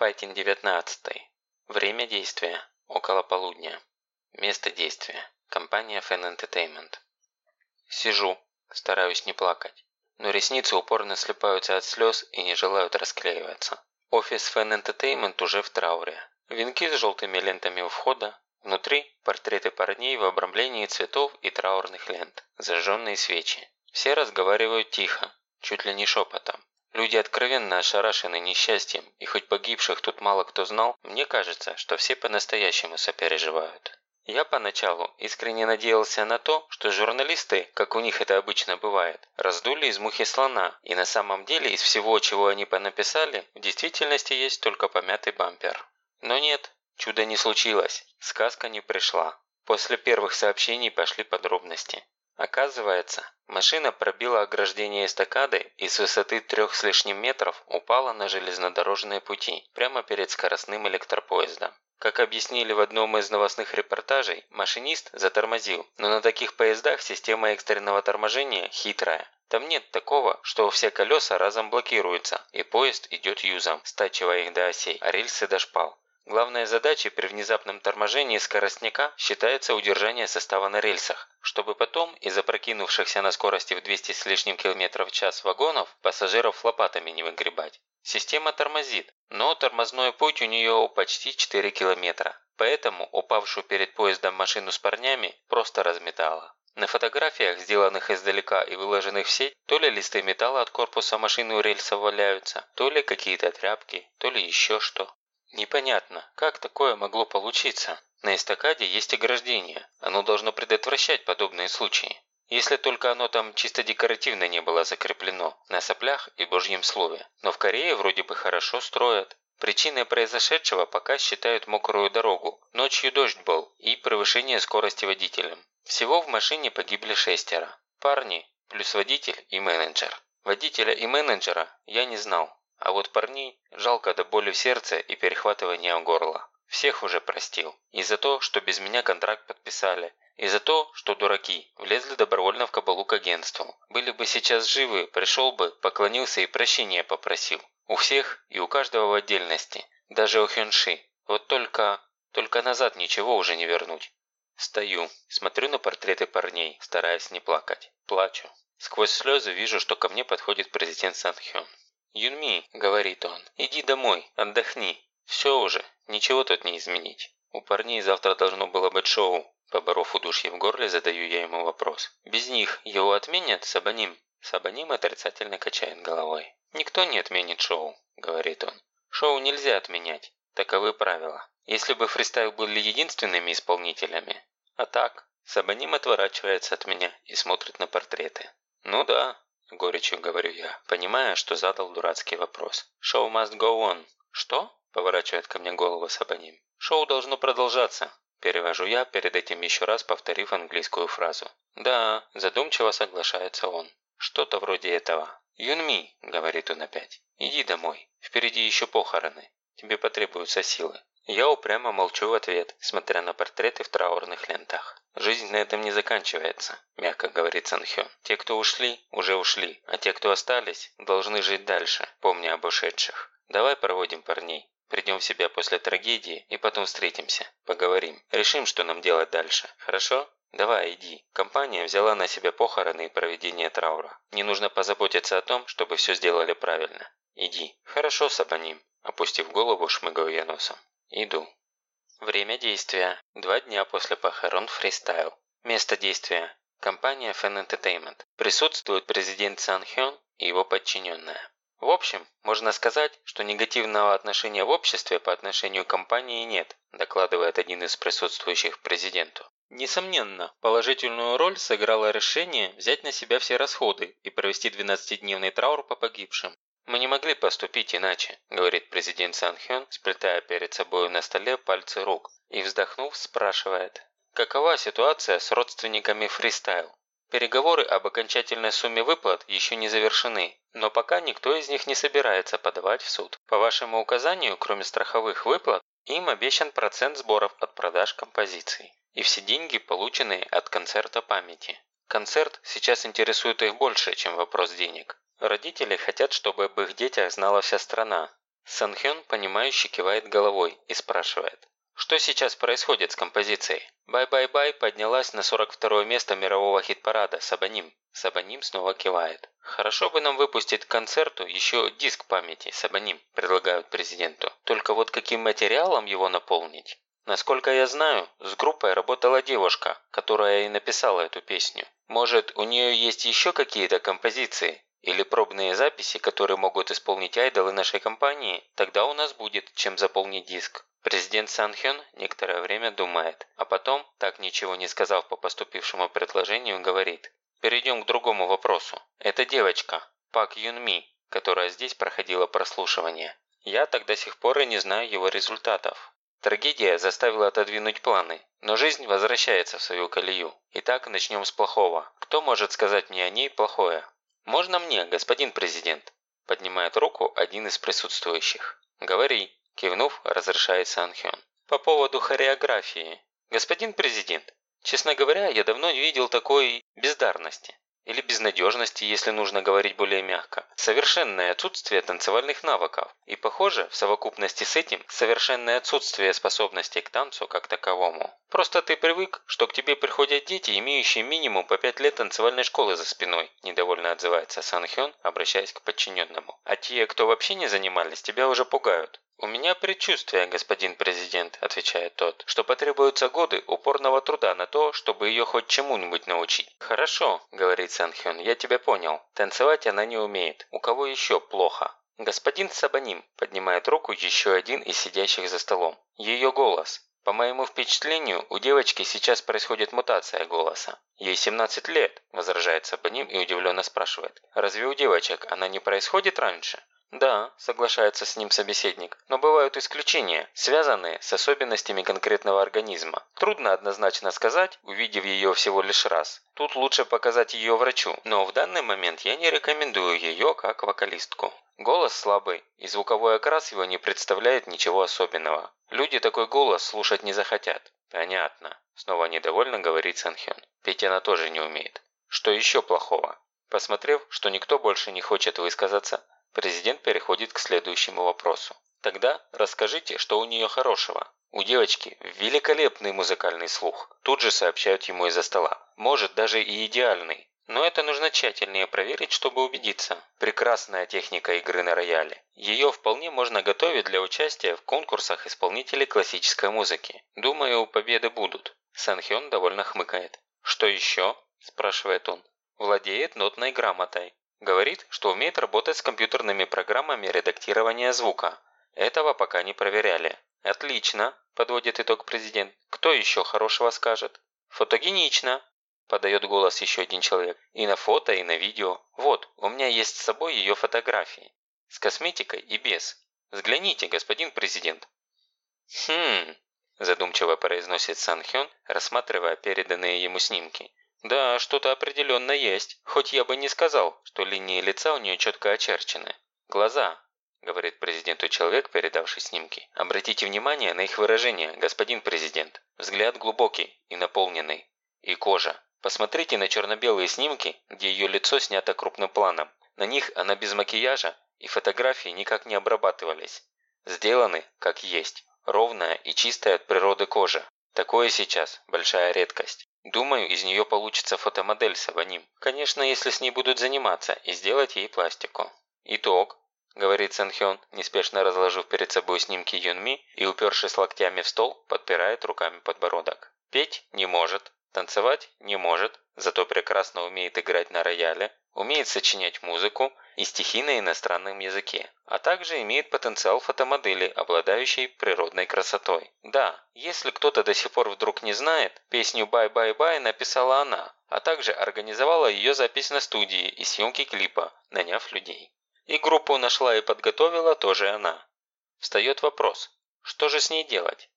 Файтинг 19. Время действия. Около полудня. Место действия. Компания Fan Entertainment. Сижу, стараюсь не плакать. Но ресницы упорно слепаются от слез и не желают расклеиваться. Офис Fan Entertainment уже в трауре. Венки с желтыми лентами у входа. Внутри портреты парней в обрамлении цветов и траурных лент. Зажженные свечи. Все разговаривают тихо, чуть ли не шепотом. Люди откровенно ошарашены несчастьем, и хоть погибших тут мало кто знал, мне кажется, что все по-настоящему сопереживают. Я поначалу искренне надеялся на то, что журналисты, как у них это обычно бывает, раздули из мухи слона, и на самом деле из всего, чего они понаписали, в действительности есть только помятый бампер. Но нет, чудо не случилось, сказка не пришла. После первых сообщений пошли подробности. Оказывается, машина пробила ограждение эстакады и с высоты трех с лишним метров упала на железнодорожные пути, прямо перед скоростным электропоездом. Как объяснили в одном из новостных репортажей, машинист затормозил, но на таких поездах система экстренного торможения хитрая. Там нет такого, что все колеса разом блокируются, и поезд идет юзом, стачивая их до осей, а рельсы до шпал. Главной задачей при внезапном торможении скоростника считается удержание состава на рельсах, чтобы потом из опрокинувшихся на скорости в 200 с лишним км в час вагонов пассажиров лопатами не выгребать. Система тормозит, но тормозной путь у нее почти 4 километра, поэтому упавшую перед поездом машину с парнями просто разметала. На фотографиях, сделанных издалека и выложенных в сеть, то ли листы металла от корпуса машины у рельсов валяются, то ли какие-то тряпки, то ли еще что. Непонятно, как такое могло получиться. На эстакаде есть ограждение, оно должно предотвращать подобные случаи. Если только оно там чисто декоративно не было закреплено, на соплях и божьем слове. Но в Корее вроде бы хорошо строят. Причиной произошедшего пока считают мокрую дорогу, ночью дождь был и превышение скорости водителем. Всего в машине погибли шестеро. Парни, плюс водитель и менеджер. Водителя и менеджера я не знал, а вот парней жалко до боли в сердце и перехватывания горла. Всех уже простил. И за то, что без меня контракт подписали. И за то, что дураки влезли добровольно в кабалу к агентству. Были бы сейчас живы, пришел бы, поклонился и прощения попросил. У всех и у каждого в отдельности. Даже у Хёнши. Вот только... Только назад ничего уже не вернуть. Стою, смотрю на портреты парней, стараясь не плакать. Плачу. Сквозь слезы вижу, что ко мне подходит президент Санхён. «Юнми», – говорит он, – «иди домой, отдохни. Все уже, ничего тут не изменить. У парней завтра должно было быть шоу». Поборов удушье в горле, задаю я ему вопрос. «Без них его отменят, Сабаним?» Сабаним отрицательно качает головой. «Никто не отменит шоу», – говорит он. «Шоу нельзя отменять. Таковы правила. Если бы фристайл были единственными исполнителями. А так, Сабаним отворачивается от меня и смотрит на портреты. Ну да, – горечью говорю я, понимая, что задал дурацкий вопрос. «Show must go on». «Что?» – поворачивает ко мне голову Сабаним. «Шоу должно продолжаться», – перевожу я, перед этим еще раз повторив английскую фразу. «Да», – задумчиво соглашается он. «Что-то вроде этого». «Юнми», – говорит он опять, – «иди домой. Впереди еще похороны. Тебе потребуются силы». Я упрямо молчу в ответ, смотря на портреты в траурных лентах. «Жизнь на этом не заканчивается», – мягко говорит Санхён. «Те, кто ушли, уже ушли, а те, кто остались, должны жить дальше, помня об ушедших. Давай проводим парней, придем в себя после трагедии и потом встретимся, поговорим, решим, что нам делать дальше, хорошо?» «Давай, иди. Компания взяла на себя похороны и проведение траура. Не нужно позаботиться о том, чтобы все сделали правильно. Иди». «Хорошо, Сабаним», – опустив голову, шмыгаю я носом. «Иду». Время действия. Два дня после похорон фристайл. Место действия. Компания Fan Entertainment. Присутствует президент Сан Хён и его подчиненная. В общем, можно сказать, что негативного отношения в обществе по отношению к компании нет, докладывает один из присутствующих президенту. Несомненно, положительную роль сыграло решение взять на себя все расходы и провести 12-дневный траур по погибшим. «Мы не могли поступить иначе», – говорит президент Сан Хён, сплетая перед собой на столе пальцы рук, и, вздохнув, спрашивает, «Какова ситуация с родственниками фристайл?» Переговоры об окончательной сумме выплат еще не завершены, но пока никто из них не собирается подавать в суд. По вашему указанию, кроме страховых выплат, им обещан процент сборов от продаж композиций. И все деньги, полученные от концерта памяти. Концерт сейчас интересует их больше, чем вопрос денег. Родители хотят, чтобы об их детях знала вся страна. Санхён, понимающе кивает головой и спрашивает. Что сейчас происходит с композицией? «Bye-bye-bye» поднялась на 42 место мирового хит-парада «Сабаним». Сабаним снова кивает. «Хорошо бы нам выпустить к концерту еще диск памяти «Сабаним», предлагают президенту. Только вот каким материалом его наполнить? Насколько я знаю, с группой работала девушка, которая и написала эту песню. Может, у нее есть еще какие-то композиции? Или пробные записи, которые могут исполнить айдолы нашей компании? Тогда у нас будет чем заполнить диск. Президент Санхён некоторое время думает, а потом, так ничего не сказав по поступившему предложению, говорит. Перейдем к другому вопросу. Это девочка, Пак Юн Ми, которая здесь проходила прослушивание. Я так до сих пор и не знаю его результатов. Трагедия заставила отодвинуть планы, но жизнь возвращается в свою колею. Итак, начнем с плохого. Кто может сказать мне о ней плохое? «Можно мне, господин президент?» Поднимает руку один из присутствующих. «Говори», Кивнув, разрешает Санхён. По поводу хореографии. Господин президент, честно говоря, я давно не видел такой бездарности. Или безнадежности, если нужно говорить более мягко. Совершенное отсутствие танцевальных навыков. И, похоже, в совокупности с этим, совершенное отсутствие способностей к танцу как таковому. Просто ты привык, что к тебе приходят дети, имеющие минимум по 5 лет танцевальной школы за спиной. Недовольно отзывается Сан Хён, обращаясь к подчиненному. А те, кто вообще не занимались, тебя уже пугают. «У меня предчувствие, господин президент», – отвечает тот, «что потребуются годы упорного труда на то, чтобы ее хоть чему-нибудь научить». «Хорошо», – говорит Санхён, – «я тебя понял. Танцевать она не умеет. У кого еще плохо?» «Господин Сабаним», – поднимает руку еще один из сидящих за столом. «Ее голос. По моему впечатлению, у девочки сейчас происходит мутация голоса. Ей 17 лет, возражает Сабаним и удивленно спрашивает. Разве у девочек она не происходит раньше? «Да», – соглашается с ним собеседник, – «но бывают исключения, связанные с особенностями конкретного организма. Трудно однозначно сказать, увидев ее всего лишь раз. Тут лучше показать ее врачу, но в данный момент я не рекомендую ее как вокалистку. Голос слабый, и звуковой окрас его не представляет ничего особенного. Люди такой голос слушать не захотят». «Понятно», – снова недовольно говорит Санхён. «Петь она тоже не умеет. Что еще плохого?» Посмотрев, что никто больше не хочет высказаться, Президент переходит к следующему вопросу. Тогда расскажите, что у нее хорошего. У девочки великолепный музыкальный слух. Тут же сообщают ему из-за стола. Может, даже и идеальный. Но это нужно тщательнее проверить, чтобы убедиться. Прекрасная техника игры на рояле. Ее вполне можно готовить для участия в конкурсах исполнителей классической музыки. Думаю, победы будут. Санхён довольно хмыкает. «Что еще?» – спрашивает он. «Владеет нотной грамотой. Говорит, что умеет работать с компьютерными программами редактирования звука. Этого пока не проверяли. Отлично, подводит итог президент. Кто еще хорошего скажет? Фотогенично, подает голос еще один человек. И на фото, и на видео. Вот, у меня есть с собой ее фотографии. С косметикой и без. Взгляните, господин президент. Хм, задумчиво произносит Сан Хён, рассматривая переданные ему снимки. Да, что-то определенно есть, хоть я бы не сказал, что линии лица у нее четко очерчены. Глаза, говорит президенту человек, передавший снимки. Обратите внимание на их выражение, господин президент. Взгляд глубокий и наполненный. И кожа. Посмотрите на черно-белые снимки, где ее лицо снято крупным планом. На них она без макияжа, и фотографии никак не обрабатывались. Сделаны, как есть, ровная и чистая от природы кожа. Такое сейчас большая редкость. Думаю, из нее получится фотомодель с Аваним. Конечно, если с ней будут заниматься и сделать ей пластику. Итог, говорит Сэнхён, неспешно разложив перед собой снимки Юнми и упершись локтями в стол, подпирает руками подбородок. Петь не может, танцевать не может, зато прекрасно умеет играть на рояле, умеет сочинять музыку и стихи на иностранном языке, а также имеет потенциал фотомодели, обладающей природной красотой. Да, если кто-то до сих пор вдруг не знает, песню «Bye-bye-bye» написала она, а также организовала ее запись на студии и съемки клипа, наняв людей. И группу нашла и подготовила тоже она. Встает вопрос, что же с ней делать?